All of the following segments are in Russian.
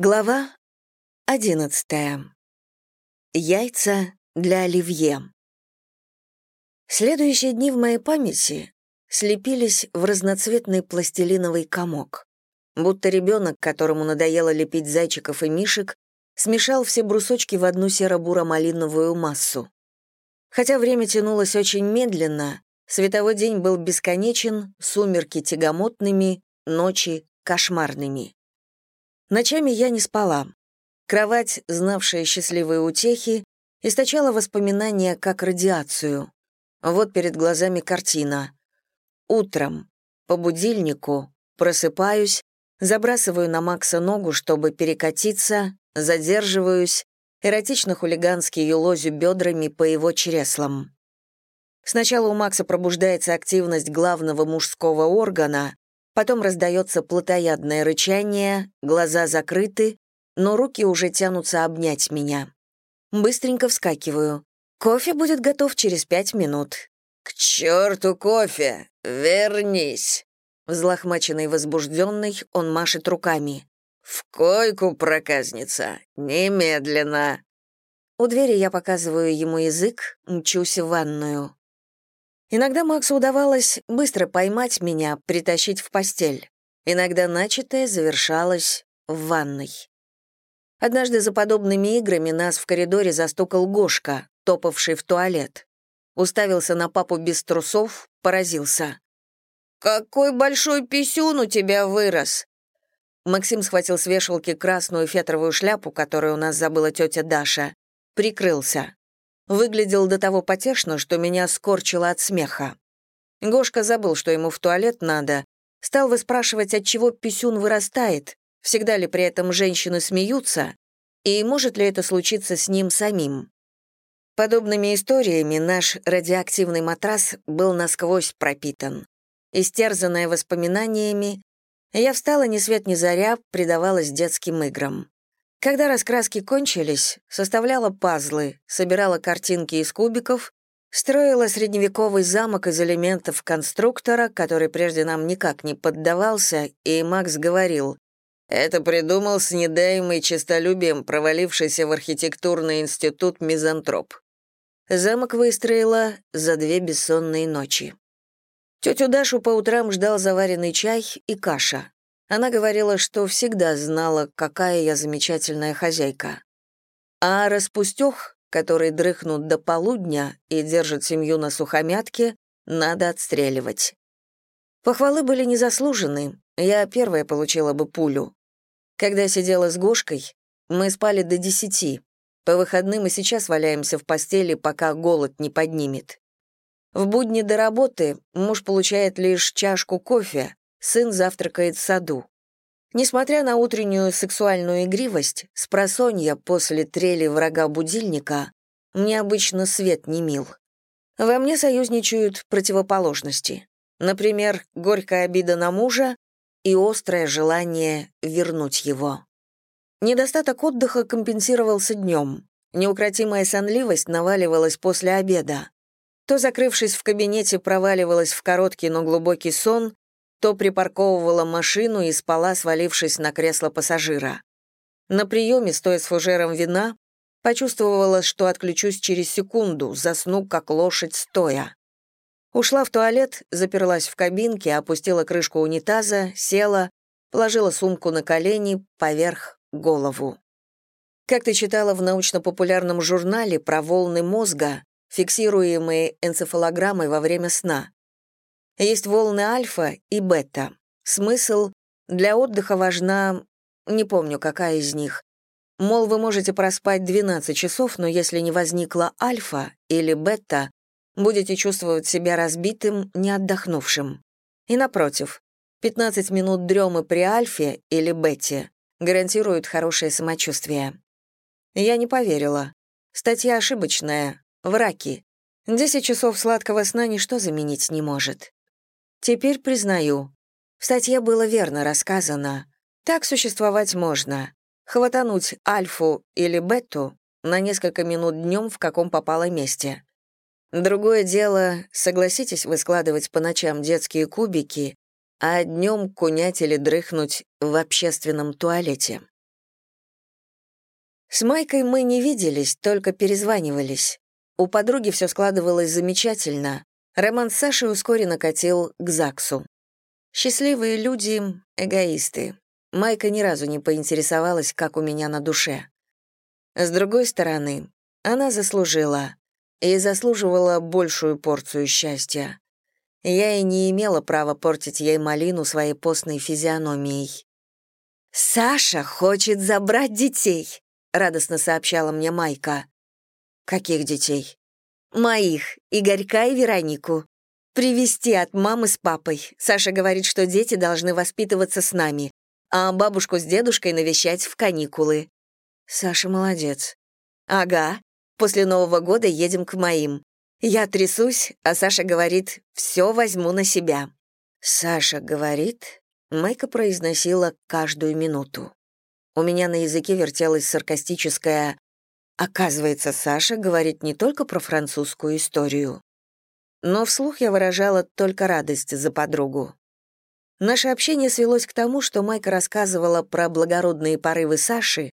Глава одиннадцатая. Яйца для оливье. Следующие дни в моей памяти слепились в разноцветный пластилиновый комок. Будто ребенок, которому надоело лепить зайчиков и мишек, смешал все брусочки в одну серо-буро-малиновую массу. Хотя время тянулось очень медленно, световой день был бесконечен, сумерки тягомотными, ночи кошмарными. Ночами я не спала. Кровать, знавшая счастливые утехи, источала воспоминания как радиацию. Вот перед глазами картина. Утром, по будильнику, просыпаюсь, забрасываю на Макса ногу, чтобы перекатиться, задерживаюсь, эротично-хулигански юлозю бедрами по его чреслам. Сначала у Макса пробуждается активность главного мужского органа, Потом раздается плотоядное рычание, глаза закрыты, но руки уже тянутся обнять меня. Быстренько вскакиваю. Кофе будет готов через пять минут. «К черту кофе! Вернись!» Взлохмаченный и возбужденный, он машет руками. «В койку, проказница! Немедленно!» У двери я показываю ему язык, мчусь в ванную. Иногда Максу удавалось быстро поймать меня, притащить в постель. Иногда начатое завершалось в ванной. Однажды за подобными играми нас в коридоре застукал Гошка, топавший в туалет. Уставился на папу без трусов, поразился. «Какой большой писюн у тебя вырос!» Максим схватил с вешалки красную фетровую шляпу, которую у нас забыла тетя Даша, прикрылся. Выглядел до того потешно, что меня скорчило от смеха. Гошка забыл, что ему в туалет надо, стал выспрашивать, от чего писюн вырастает, всегда ли при этом женщины смеются, и может ли это случиться с ним самим. Подобными историями наш радиоактивный матрас был насквозь пропитан. Истерзанная воспоминаниями, я встала ни свет ни заря, предавалась детским играм. Когда раскраски кончились, составляла пазлы, собирала картинки из кубиков, строила средневековый замок из элементов конструктора, который прежде нам никак не поддавался, и Макс говорил, «Это придумал с недаемой честолюбием провалившийся в архитектурный институт мизантроп». Замок выстроила за две бессонные ночи. Тетю Дашу по утрам ждал заваренный чай и каша. Она говорила, что всегда знала, какая я замечательная хозяйка. А распустёх, который дрыхнут до полудня и держит семью на сухомятке, надо отстреливать. Похвалы были незаслужены, я первая получила бы пулю. Когда сидела с Гошкой, мы спали до десяти. По выходным и сейчас валяемся в постели, пока голод не поднимет. В будни до работы муж получает лишь чашку кофе, сын завтракает в саду. Несмотря на утреннюю сексуальную игривость, с просонья после трели врага будильника мне обычно свет не мил. Во мне союзничают противоположности. Например, горькая обида на мужа и острое желание вернуть его. Недостаток отдыха компенсировался днем. Неукротимая сонливость наваливалась после обеда. То, закрывшись в кабинете, проваливалась в короткий, но глубокий сон, то припарковывала машину и спала, свалившись на кресло пассажира. На приеме, стоя с фужером вина, почувствовала, что отключусь через секунду, засну, как лошадь стоя. Ушла в туалет, заперлась в кабинке, опустила крышку унитаза, села, положила сумку на колени, поверх голову. Как ты читала в научно-популярном журнале про волны мозга, фиксируемые энцефалограммой во время сна. Есть волны альфа и бета. Смысл — для отдыха важна... Не помню, какая из них. Мол, вы можете проспать 12 часов, но если не возникла альфа или бета, будете чувствовать себя разбитым, не отдохнувшим. И напротив, 15 минут дремы при альфе или бете гарантируют хорошее самочувствие. Я не поверила. Статья ошибочная. Враки. 10 часов сладкого сна ничто заменить не может. Теперь признаю. В статье было верно рассказано. Так существовать можно. Хватануть альфу или бету на несколько минут днем в каком попало месте. Другое дело, согласитесь вы складывать по ночам детские кубики, а днем кунять или дрыхнуть в общественном туалете. С Майкой мы не виделись, только перезванивались. У подруги все складывалось замечательно. Роман с Сашей ускоренно катил к ЗАГСу. Счастливые люди — эгоисты. Майка ни разу не поинтересовалась, как у меня на душе. С другой стороны, она заслужила. И заслуживала большую порцию счастья. Я и не имела права портить ей малину своей постной физиономией. «Саша хочет забрать детей», — радостно сообщала мне Майка. «Каких детей?» «Моих, Игорька и Веронику. Привезти от мамы с папой. Саша говорит, что дети должны воспитываться с нами, а бабушку с дедушкой навещать в каникулы». «Саша молодец». «Ага. После Нового года едем к моим. Я трясусь, а Саша говорит, все возьму на себя». «Саша говорит?» Майка произносила каждую минуту. У меня на языке вертелась саркастическая «Оказывается, Саша говорит не только про французскую историю». Но вслух я выражала только радость за подругу. Наше общение свелось к тому, что Майка рассказывала про благородные порывы Саши,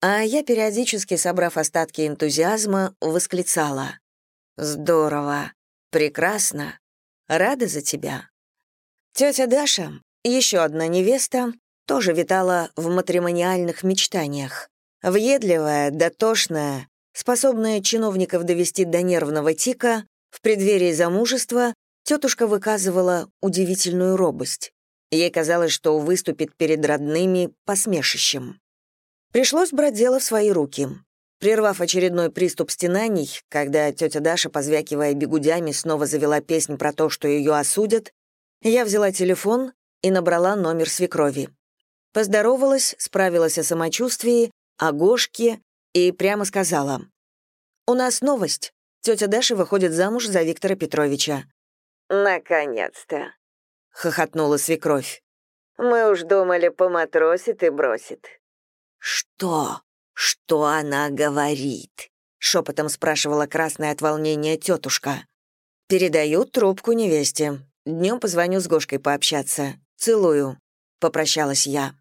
а я, периодически собрав остатки энтузиазма, восклицала. Здорово. Прекрасно. Рада за тебя. Тетя Даша, еще одна невеста, тоже витала в матримониальных мечтаниях. Въедливая, дотошная, способная чиновников довести до нервного тика, в преддверии замужества тетушка выказывала удивительную робость. Ей казалось, что выступит перед родными посмешищем. Пришлось брать дело в свои руки. Прервав очередной приступ стенаний, когда тетя Даша, позвякивая бегудями, снова завела песнь про то, что ее осудят, я взяла телефон и набрала номер свекрови. Поздоровалась, справилась о самочувствии, о Гошке и прямо сказала. «У нас новость. Тетя Даша выходит замуж за Виктора Петровича». «Наконец-то», — хохотнула свекровь. «Мы уж думали, поматросит и бросит». «Что?» «Что она говорит?» — шепотом спрашивала красная от волнения тетушка. «Передаю трубку невесте. Днем позвоню с Гошкой пообщаться. Целую», — попрощалась я.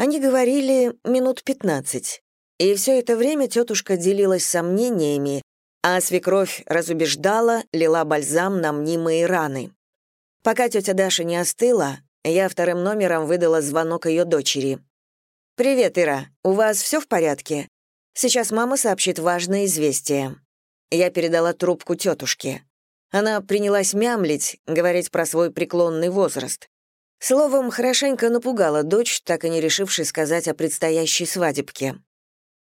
Они говорили минут пятнадцать. И все это время тетушка делилась сомнениями, а свекровь разубеждала, лила бальзам на мнимые раны. Пока тетя Даша не остыла, я вторым номером выдала звонок ее дочери. «Привет, Ира. У вас все в порядке? Сейчас мама сообщит важное известие». Я передала трубку тетушке. Она принялась мямлить, говорить про свой преклонный возраст. Словом, хорошенько напугала дочь, так и не решившей сказать о предстоящей свадебке.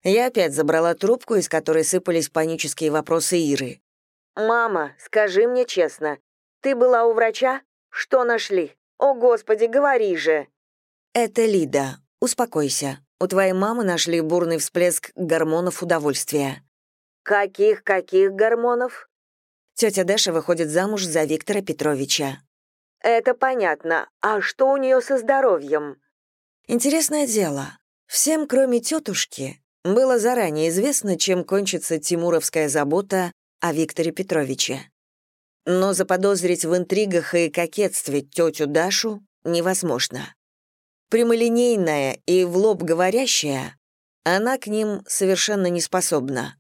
Я опять забрала трубку, из которой сыпались панические вопросы Иры. «Мама, скажи мне честно, ты была у врача? Что нашли? О, Господи, говори же!» «Это Лида. «Успокойся. У твоей мамы нашли бурный всплеск гормонов удовольствия». «Каких-каких гормонов?» Тетя Даша выходит замуж за Виктора Петровича. «Это понятно. А что у нее со здоровьем?» Интересное дело. Всем, кроме тетушки, было заранее известно, чем кончится тимуровская забота о Викторе Петровиче. Но заподозрить в интригах и кокетстве тетю Дашу невозможно прямолинейная и в лоб говорящая, она к ним совершенно не способна.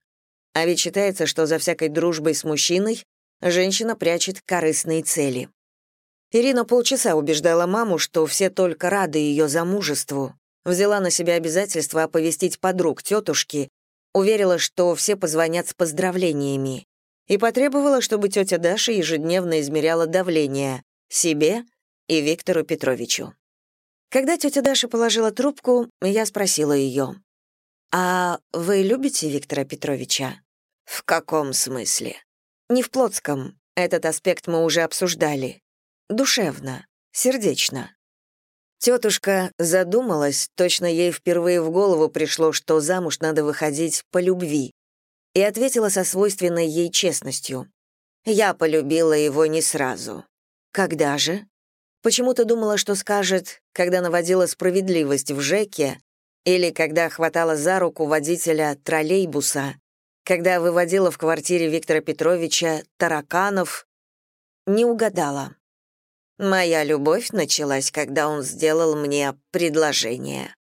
А ведь считается, что за всякой дружбой с мужчиной женщина прячет корыстные цели. Ирина полчаса убеждала маму, что все только рады ее замужеству, взяла на себя обязательство оповестить подруг тетушки, уверила, что все позвонят с поздравлениями, и потребовала, чтобы тетя Даша ежедневно измеряла давление себе и Виктору Петровичу. Когда тетя Даша положила трубку, я спросила ее, «А вы любите Виктора Петровича?» «В каком смысле?» «Не в плотском. Этот аспект мы уже обсуждали. Душевно, сердечно». Тетушка задумалась, точно ей впервые в голову пришло, что замуж надо выходить по любви, и ответила со свойственной ей честностью. «Я полюбила его не сразу». «Когда же?» Почему-то думала, что скажет, когда наводила справедливость в ЖЭКе или когда хватала за руку водителя троллейбуса, когда выводила в квартире Виктора Петровича тараканов. Не угадала. Моя любовь началась, когда он сделал мне предложение.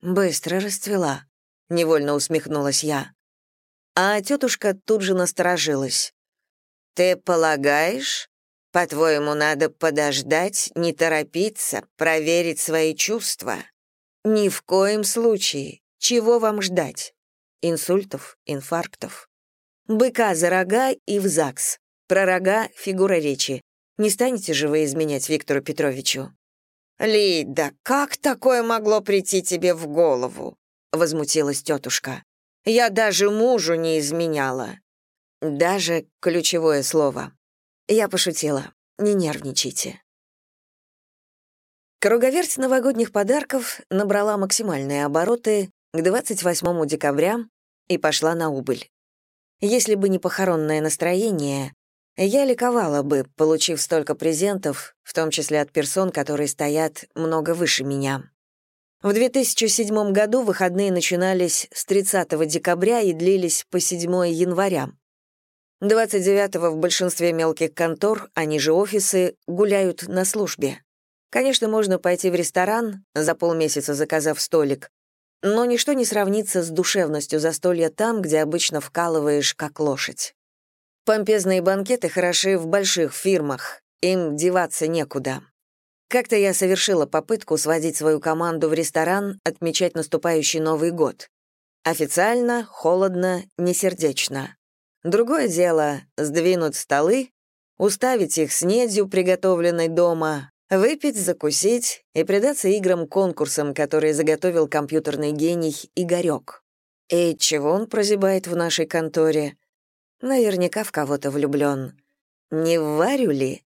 Быстро расцвела. невольно усмехнулась я. А тетушка тут же насторожилась. «Ты полагаешь? По-твоему, надо подождать, не торопиться, проверить свои чувства?» «Ни в коем случае. Чего вам ждать? Инсультов, инфарктов. Быка за рога и в ЗАГС. Про рога — фигура речи. Не станете же вы изменять Виктору Петровичу?» «Лида, как такое могло прийти тебе в голову?» — возмутилась тетушка. «Я даже мужу не изменяла». «Даже ключевое слово». Я пошутила. Не нервничайте. Круговерть новогодних подарков набрала максимальные обороты к 28 декабря и пошла на убыль. Если бы не похоронное настроение, я ликовала бы, получив столько презентов, в том числе от персон, которые стоят много выше меня. В 2007 году выходные начинались с 30 декабря и длились по 7 января. 29-го в большинстве мелких контор, они же офисы, гуляют на службе. Конечно, можно пойти в ресторан, за полмесяца заказав столик, но ничто не сравнится с душевностью застолья там, где обычно вкалываешь как лошадь. Помпезные банкеты хороши в больших фирмах, им деваться некуда. Как-то я совершила попытку сводить свою команду в ресторан, отмечать наступающий Новый год. Официально, холодно, несердечно. Другое дело — сдвинуть столы, уставить их снедью, приготовленной дома, выпить, закусить и предаться играм-конкурсам, которые заготовил компьютерный гений Игорек. И чего он прозябает в нашей конторе? Наверняка в кого-то влюблен. Не в Варю ли?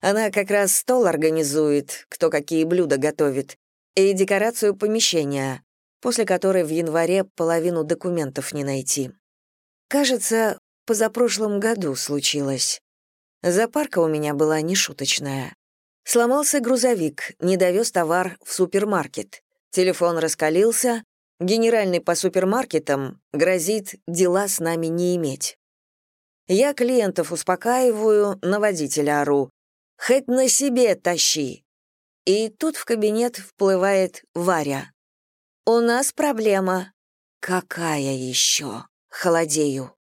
Она как раз стол организует, кто какие блюда готовит, и декорацию помещения, после которой в январе половину документов не найти. Кажется, позапрошлом году случилось. Запарка у меня была нешуточная. Сломался грузовик, не довез товар в супермаркет. Телефон раскалился, генеральный по супермаркетам грозит дела с нами не иметь. Я клиентов успокаиваю, на водителя ору. «Хоть на себе тащи!» И тут в кабинет вплывает Варя. «У нас проблема». «Какая еще?» Холодею.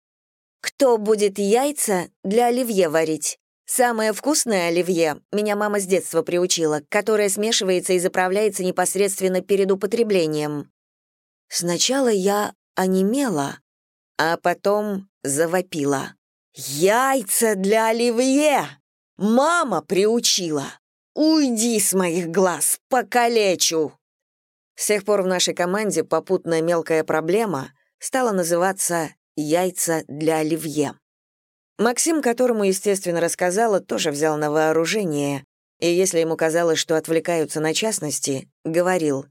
Кто будет яйца для оливье варить? Самое вкусное оливье меня мама с детства приучила, которое смешивается и заправляется непосредственно перед употреблением. Сначала я онемела, а потом завопила. «Яйца для оливье! Мама приучила! Уйди с моих глаз, покалечу!» С тех пор в нашей команде попутная мелкая проблема стала называться яйца для оливье. Максим, которому, естественно, рассказала, тоже взял на вооружение, и если ему казалось, что отвлекаются на частности, говорил,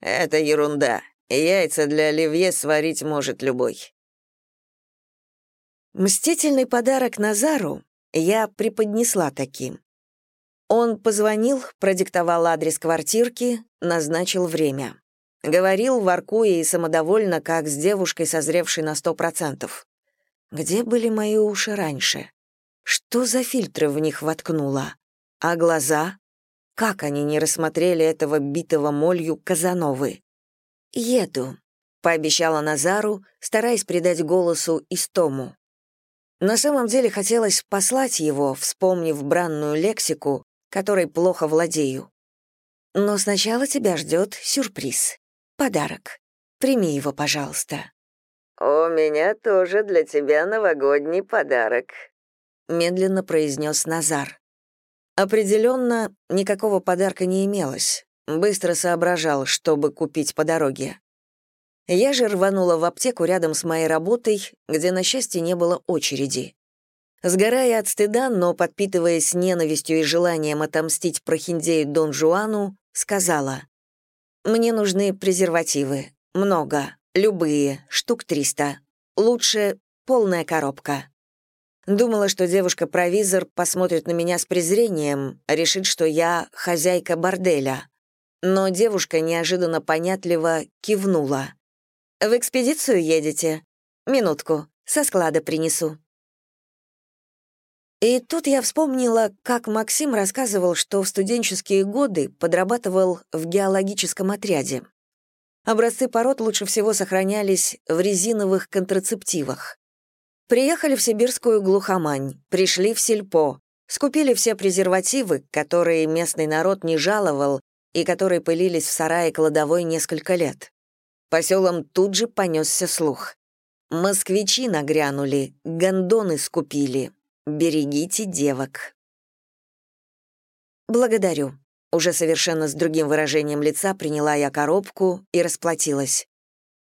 «Это ерунда. Яйца для оливье сварить может любой». Мстительный подарок Назару я преподнесла таким. Он позвонил, продиктовал адрес квартирки, назначил время. Говорил, воркуя и самодовольно, как с девушкой, созревшей на сто процентов. Где были мои уши раньше? Что за фильтры в них воткнула? А глаза? Как они не рассмотрели этого битого молью Казановы? «Еду», — пообещала Назару, стараясь придать голосу истому. На самом деле хотелось послать его, вспомнив бранную лексику, которой плохо владею. Но сначала тебя ждет сюрприз. Подарок. Прими его, пожалуйста». «У меня тоже для тебя новогодний подарок», — медленно произнес Назар. Определенно, никакого подарка не имелось. Быстро соображал, чтобы купить по дороге. Я же рванула в аптеку рядом с моей работой, где, на счастье, не было очереди. Сгорая от стыда, но подпитываясь ненавистью и желанием отомстить прохиндею Дон Жуану, сказала, мне нужны презервативы. Много. Любые. Штук 300. Лучше полная коробка. Думала, что девушка-провизор посмотрит на меня с презрением, решит, что я хозяйка борделя. Но девушка неожиданно понятливо кивнула. «В экспедицию едете? Минутку, со склада принесу». И тут я вспомнила, как Максим рассказывал, что в студенческие годы подрабатывал в геологическом отряде. Образцы пород лучше всего сохранялись в резиновых контрацептивах. Приехали в сибирскую глухомань, пришли в сельпо, скупили все презервативы, которые местный народ не жаловал и которые пылились в сарае кладовой несколько лет. По селам тут же понесся слух. Москвичи нагрянули, гондоны скупили. Берегите девок. Благодарю. Уже совершенно с другим выражением лица приняла я коробку и расплатилась.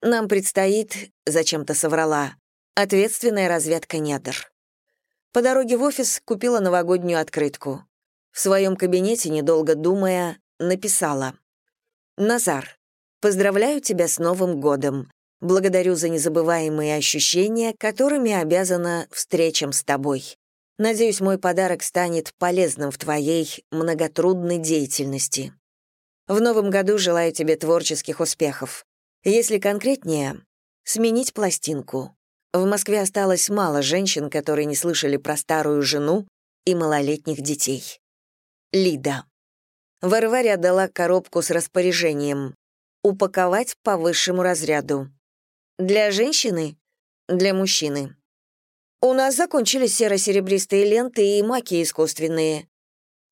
Нам предстоит, зачем-то соврала, ответственная разведка недр. По дороге в офис купила новогоднюю открытку. В своем кабинете, недолго думая, написала. «Назар, поздравляю тебя с Новым годом. Благодарю за незабываемые ощущения, которыми обязана встречам с тобой. Надеюсь, мой подарок станет полезным в твоей многотрудной деятельности. В новом году желаю тебе творческих успехов. Если конкретнее, сменить пластинку. В Москве осталось мало женщин, которые не слышали про старую жену и малолетних детей. Лида. Варваре отдала коробку с распоряжением «Упаковать по высшему разряду». Для женщины? Для мужчины. У нас закончились серо-серебристые ленты и маки искусственные.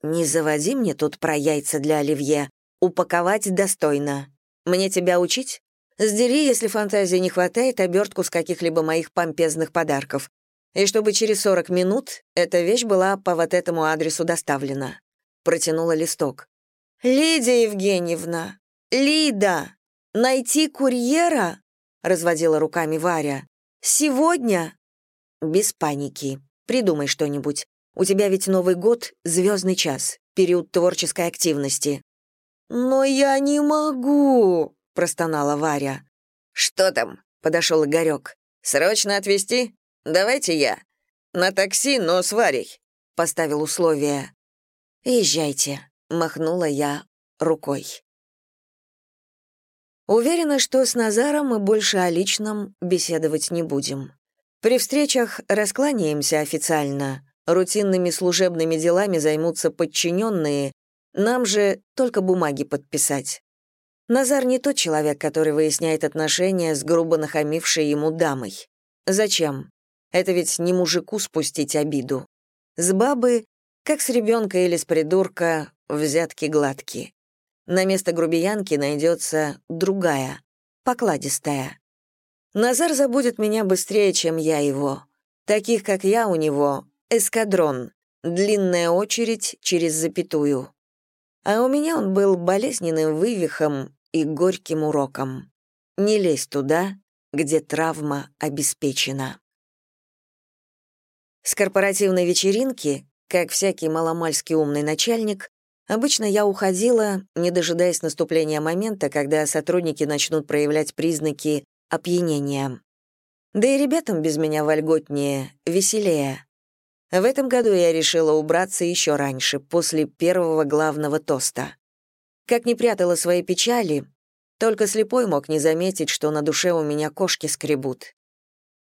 Не заводи мне тут про яйца для оливье. Упаковать достойно. Мне тебя учить? Сдери, если фантазии не хватает, обертку с каких-либо моих помпезных подарков. И чтобы через 40 минут эта вещь была по вот этому адресу доставлена. Протянула листок. «Лидия Евгеньевна! Лида! Найти курьера?» — разводила руками Варя. «Сегодня?» Без паники. Придумай что-нибудь. У тебя ведь Новый год — звездный час, период творческой активности». «Но я не могу», — простонала Варя. «Что там?» — подошел Игорек. «Срочно отвезти? Давайте я. На такси, но с Варей», — поставил условие. «Езжайте», — махнула я рукой. Уверена, что с Назаром мы больше о личном беседовать не будем. При встречах раскланяемся официально, рутинными служебными делами займутся подчиненные, нам же только бумаги подписать. Назар не тот человек, который выясняет отношения с грубо нахамившей ему дамой. Зачем? Это ведь не мужику спустить обиду. С бабы, как с ребенка или с придурка, взятки гладкие. На место грубиянки найдется другая, покладистая. Назар забудет меня быстрее, чем я его. Таких, как я, у него эскадрон, длинная очередь через запятую. А у меня он был болезненным вывихом и горьким уроком. Не лезь туда, где травма обеспечена. С корпоративной вечеринки, как всякий маломальский умный начальник, обычно я уходила, не дожидаясь наступления момента, когда сотрудники начнут проявлять признаки опьянения. Да и ребятам без меня вольготнее, веселее. В этом году я решила убраться еще раньше, после первого главного тоста. Как не прятала свои печали, только слепой мог не заметить, что на душе у меня кошки скребут.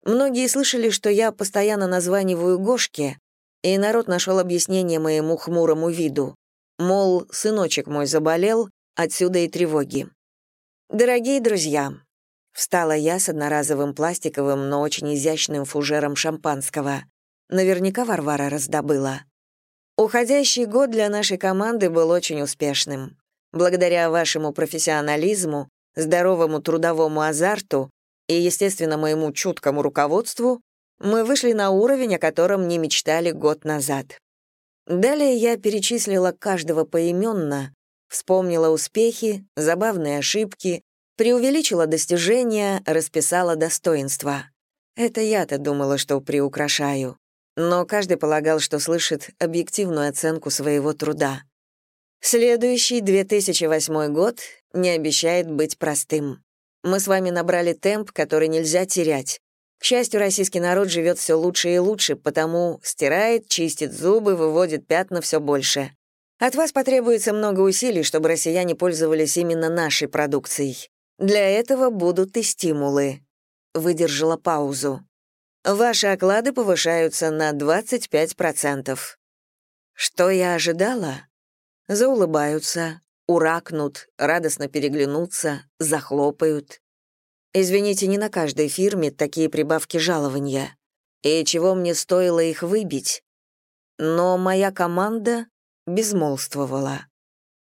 Многие слышали, что я постоянно названиваю Гошке, и народ нашел объяснение моему хмурому виду. Мол, сыночек мой заболел, отсюда и тревоги. Дорогие друзья, Встала я с одноразовым пластиковым, но очень изящным фужером шампанского. Наверняка Варвара раздобыла. Уходящий год для нашей команды был очень успешным. Благодаря вашему профессионализму, здоровому трудовому азарту и, естественно, моему чуткому руководству, мы вышли на уровень, о котором не мечтали год назад. Далее я перечислила каждого поименно, вспомнила успехи, забавные ошибки, Преувеличила достижения, расписала достоинства. Это я-то думала, что приукрашаю. Но каждый полагал, что слышит объективную оценку своего труда. Следующий, 2008 год, не обещает быть простым. Мы с вами набрали темп, который нельзя терять. К счастью, российский народ живет все лучше и лучше, потому стирает, чистит зубы, выводит пятна все больше. От вас потребуется много усилий, чтобы россияне пользовались именно нашей продукцией. Для этого будут и стимулы. Выдержала паузу. Ваши оклады повышаются на 25%. Что я ожидала? Заулыбаются, уракнут, радостно переглянутся, захлопают. Извините, не на каждой фирме такие прибавки жалования. И чего мне стоило их выбить? Но моя команда безмолвствовала.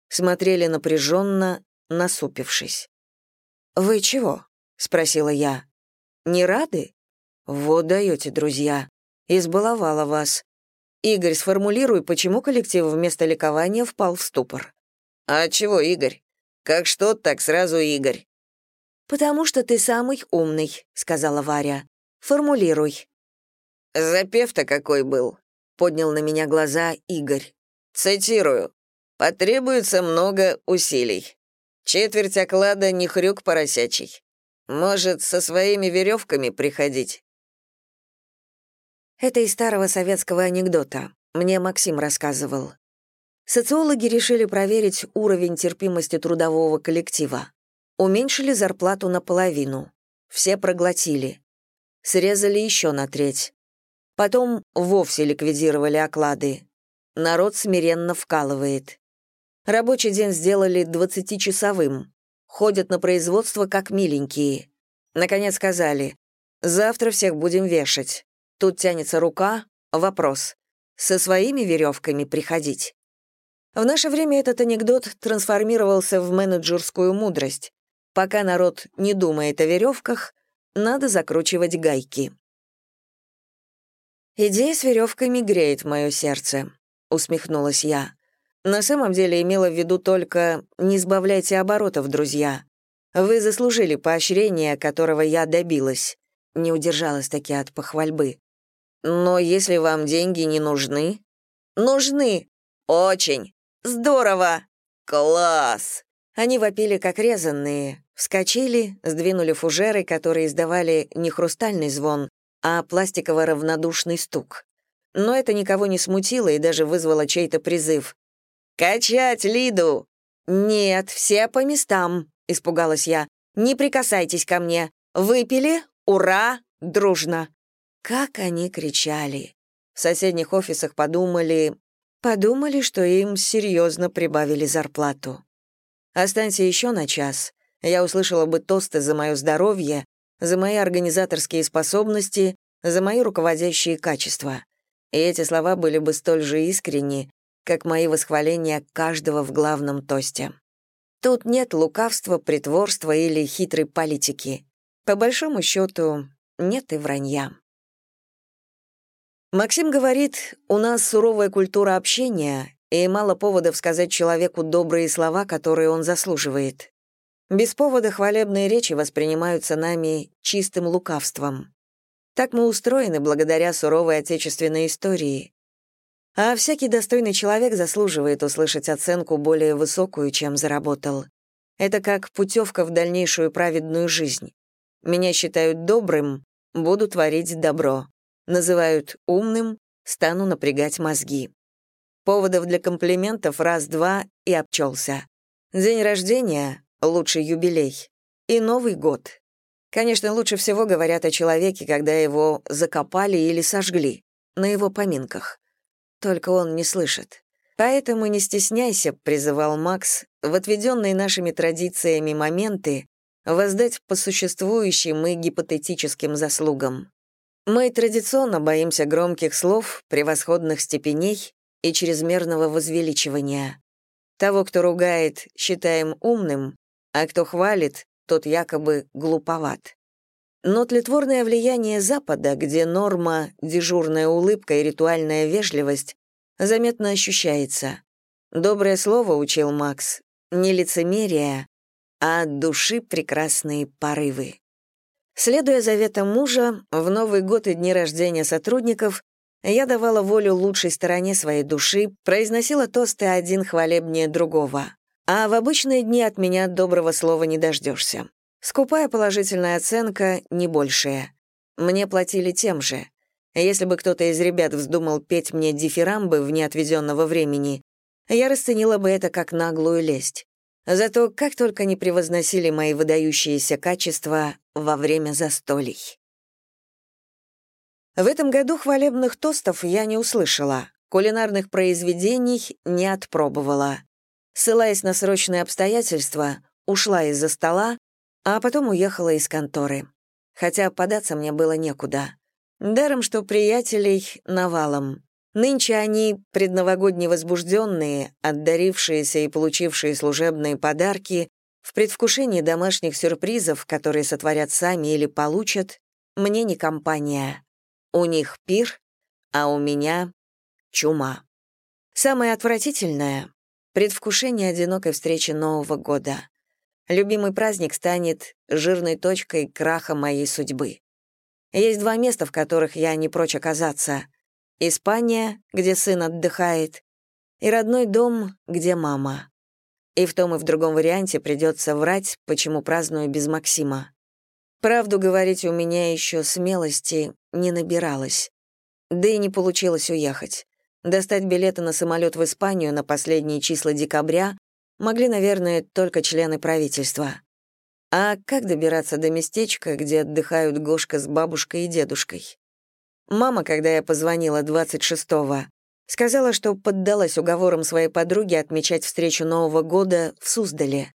Смотрели напряженно, насупившись. «Вы чего?» — спросила я. «Не рады?» «Вот даете, друзья. Избаловала вас. Игорь, сформулируй, почему коллектив вместо ликования впал в ступор». «А чего, Игорь? Как что, так сразу Игорь». «Потому что ты самый умный», — сказала Варя. «Формулируй». «Запев-то какой был», — поднял на меня глаза Игорь. «Цитирую. Потребуется много усилий. Четверть оклада не хрюк поросячий. Может, со своими веревками приходить?» Это из старого советского анекдота. Мне Максим рассказывал. Социологи решили проверить уровень терпимости трудового коллектива. Уменьшили зарплату наполовину. Все проглотили. Срезали еще на треть. Потом вовсе ликвидировали оклады. Народ смиренно вкалывает. Рабочий день сделали 20-часовым. Ходят на производство как миленькие. Наконец сказали, завтра всех будем вешать. Тут тянется рука, вопрос. Со своими веревками приходить. В наше время этот анекдот трансформировался в менеджерскую мудрость. Пока народ не думает о веревках, надо закручивать гайки. «Идея с веревками греет мое сердце», — усмехнулась я. На самом деле имела в виду только «не сбавляйте оборотов, друзья». Вы заслужили поощрение, которого я добилась. Не удержалась таки от похвальбы. Но если вам деньги не нужны... Нужны. Очень. Здорово! Класс!» Они вопили, как резанные, вскочили, сдвинули фужеры, которые издавали не хрустальный звон, а пластиково-равнодушный стук. Но это никого не смутило и даже вызвало чей-то призыв. «Качать Лиду!» «Нет, все по местам», — испугалась я. «Не прикасайтесь ко мне. Выпили? Ура! Дружно!» Как они кричали. В соседних офисах подумали, Подумали, что им серьезно прибавили зарплату. Останься еще на час. Я услышала бы тосты за мое здоровье, за мои организаторские способности, за мои руководящие качества. И эти слова были бы столь же искренни, как мои восхваления каждого в главном тосте. Тут нет лукавства, притворства или хитрой политики. По большому счету, нет и вранья. Максим говорит, у нас суровая культура общения, и мало поводов сказать человеку добрые слова, которые он заслуживает. Без повода хвалебные речи воспринимаются нами чистым лукавством. Так мы устроены благодаря суровой отечественной истории. А всякий достойный человек заслуживает услышать оценку более высокую, чем заработал. Это как путевка в дальнейшую праведную жизнь. Меня считают добрым, буду творить добро. Называют умным, стану напрягать мозги. Поводов для комплиментов раз-два и обчелся. День рождения — лучший юбилей. И Новый год. Конечно, лучше всего говорят о человеке, когда его закопали или сожгли, на его поминках. Только он не слышит. Поэтому не стесняйся, призывал Макс, в отведенные нашими традициями моменты воздать по существующим и гипотетическим заслугам. Мы традиционно боимся громких слов, превосходных степеней и чрезмерного возвеличивания. Того, кто ругает, считаем умным, а кто хвалит, тот якобы глуповат. Но тлетворное влияние Запада, где норма, дежурная улыбка и ритуальная вежливость, заметно ощущается. Доброе слово, учил Макс, не лицемерие, а от души прекрасные порывы. Следуя заветам мужа, в Новый год и дни рождения сотрудников я давала волю лучшей стороне своей души, произносила тосты один хвалебнее другого. А в обычные дни от меня доброго слова не дождешься. Скупая положительная оценка, не большая. Мне платили тем же. Если бы кто-то из ребят вздумал петь мне дифирамбы вне отведенного времени, я расценила бы это как наглую лесть. Зато как только не превозносили мои выдающиеся качества во время застолий. В этом году хвалебных тостов я не услышала, кулинарных произведений не отпробовала. ссылаясь на срочные обстоятельства, ушла из-за стола, а потом уехала из конторы. Хотя податься мне было некуда. Даром, что приятелей навалом. Нынче они, предновогодне возбужденные, отдарившиеся и получившие служебные подарки, в предвкушении домашних сюрпризов, которые сотворят сами или получат, мне не компания. У них пир, а у меня чума. Самое отвратительное — предвкушение одинокой встречи Нового года. Любимый праздник станет жирной точкой краха моей судьбы. Есть два места, в которых я не прочь оказаться. Испания, где сын отдыхает, и родной дом, где мама. И в том и в другом варианте придется врать, почему праздную без Максима. Правду говорить у меня еще смелости не набиралось. Да и не получилось уехать. Достать билеты на самолет в Испанию на последние числа декабря могли, наверное, только члены правительства. А как добираться до местечка, где отдыхают Гошка с бабушкой и дедушкой? Мама, когда я позвонила 26-го, сказала, что поддалась уговорам своей подруги отмечать встречу Нового года в Суздале,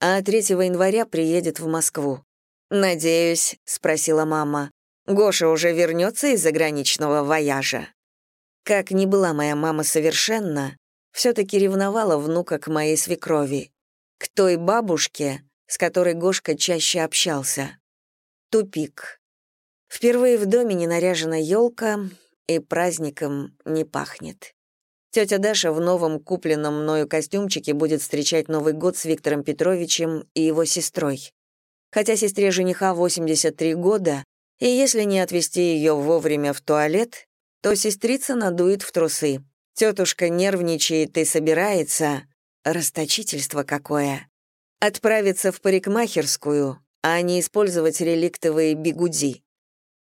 а 3 января приедет в Москву. «Надеюсь», — спросила мама, — «Гоша уже вернется из заграничного вояжа». Как ни была моя мама совершенна, все-таки ревновала внука к моей свекрови, к той бабушке, с которой Гошка чаще общался. Тупик. Впервые в доме не наряжена елка, и праздником не пахнет. Тетя Даша в новом купленном мною костюмчике будет встречать Новый год с Виктором Петровичем и его сестрой. Хотя сестре жениха 83 года, и если не отвезти ее вовремя в туалет, то сестрица надует в трусы. Тетушка нервничает и собирается. Расточительство какое отправиться в парикмахерскую, а не использовать реликтовые бигуди.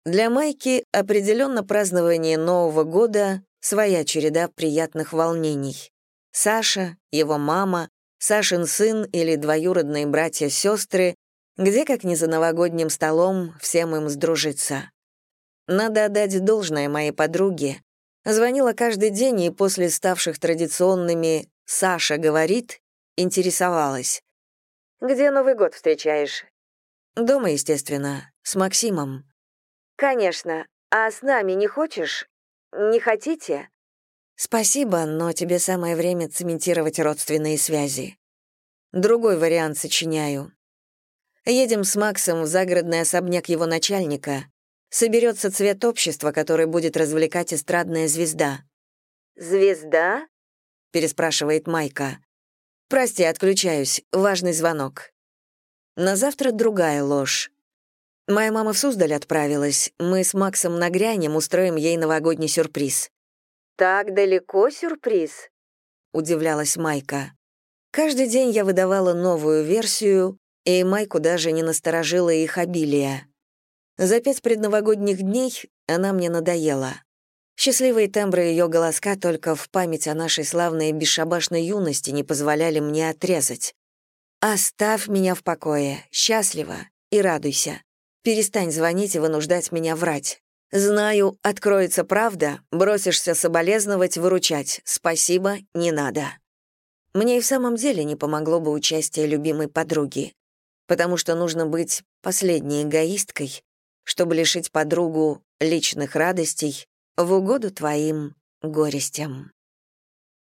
Для Майки определенно празднование Нового года — своя череда приятных волнений. Саша, его мама, Сашин сын или двоюродные братья-сестры, где, как не за новогодним столом, всем им сдружиться. Надо отдать должное моей подруге. Звонила каждый день и после ставших традиционными «Саша говорит» интересовалась. Где Новый год встречаешь? Дома, естественно, с Максимом. Конечно. А с нами не хочешь? Не хотите? Спасибо, но тебе самое время цементировать родственные связи. Другой вариант сочиняю. Едем с Максом в загородный особняк его начальника. Соберется цвет общества, который будет развлекать эстрадная звезда. «Звезда?» — переспрашивает Майка. «Прости, отключаюсь. Важный звонок». На завтра другая ложь. Моя мама в Суздаль отправилась. Мы с Максом нагрянем, устроим ей новогодний сюрприз. «Так далеко сюрприз?» — удивлялась Майка. Каждый день я выдавала новую версию, и Майку даже не насторожила их обилие. За пять предновогодних дней она мне надоела. Счастливые тембры ее голоска только в память о нашей славной бесшабашной юности не позволяли мне отрезать. «Оставь меня в покое, счастливо и радуйся. Перестань звонить и вынуждать меня врать. Знаю, откроется правда, бросишься соболезновать, выручать. Спасибо, не надо». Мне и в самом деле не помогло бы участие любимой подруги, потому что нужно быть последней эгоисткой, чтобы лишить подругу личных радостей в угоду твоим горестям.